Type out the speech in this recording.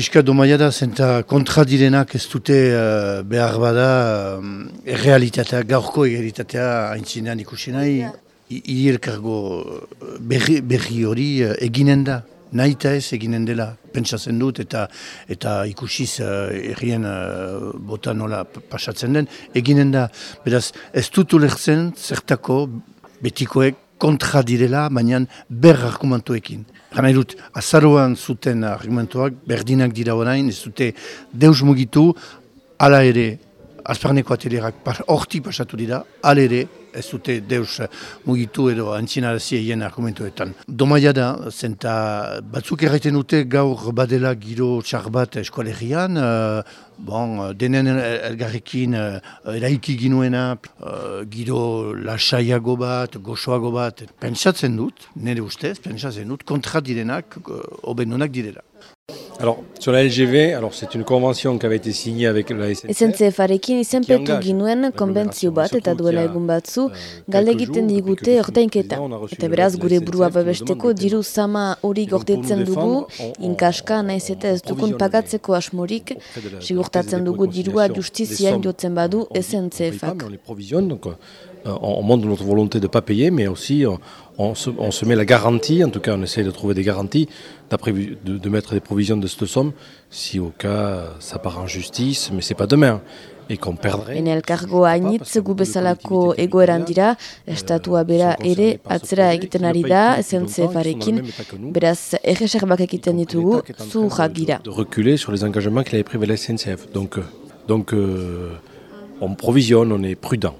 Piska domaia da, zenta kontra direnak ez dute uh, behar bada um, errealitatea, gaurko errealitatea haintzinean ikusi nahi, irkargo berri, berri hori uh, eginen da. Nahi eta ez eginen dela, pentsatzen dut, eta eta ikusiz uh, errien uh, bota nola pasatzen den, eginen da. Beraz, ez dut ulertzen zertako betikoek kontra direla, baina ber argumentuekin. Gana dut, azaroan zuten argumentuak berdinak dira orain, ez dute deus mugitu, ala ere, azparneko atelerak horti pasatu dira, ala ere, ez dute deus mugitu edo antzinarazia hien argumentuetan. Domaia da, zenta batzuk erraiten dute gaur badela giro txar bat eskualerian, uh, bon, denen elgarrekin uh, eraiki ginuena, uh, giro lasaiago bat, gozoago bat, pentsatzen dut, nire ustez, pentsatzen dut, kontra direnak, uh, obenunak direla. Alors, sur la LGV, alors c'est une convention qui avait été signée avec la SNCF. SNCF-arekin izenpetu ginuen konbentzio bat eta duela egun batzu, galde egiten digute ordainketa. Eta beraz, gure burua babesteko diru sama hori gordetzen dugu, inkaska naiz eta ez dukun pagatzeko asmorik, sigurtatzen dugu dirua justizian jotzen badu SNCF-ak. Euh, on montre notre volonté de ne pas payer, mais aussi euh, on se, on se, met la garantie, en tout cas on essaie de trouver des garanties, de, de, mettre des provisions de cette somme, si au cas ça part en justice, mais c'est pas demain. Et qu'on perdrait. En elkargo hainitz gu bezalako egoeran dira, estatua bera ere atzera egiten ari da, SNCF-arekin, beraz erreserbak egiten ditugu, zu gira. De reculer sur les engagements qu'il avait pris avec la SNCF. Donc, euh, donc euh, on provisionne, on est prudent.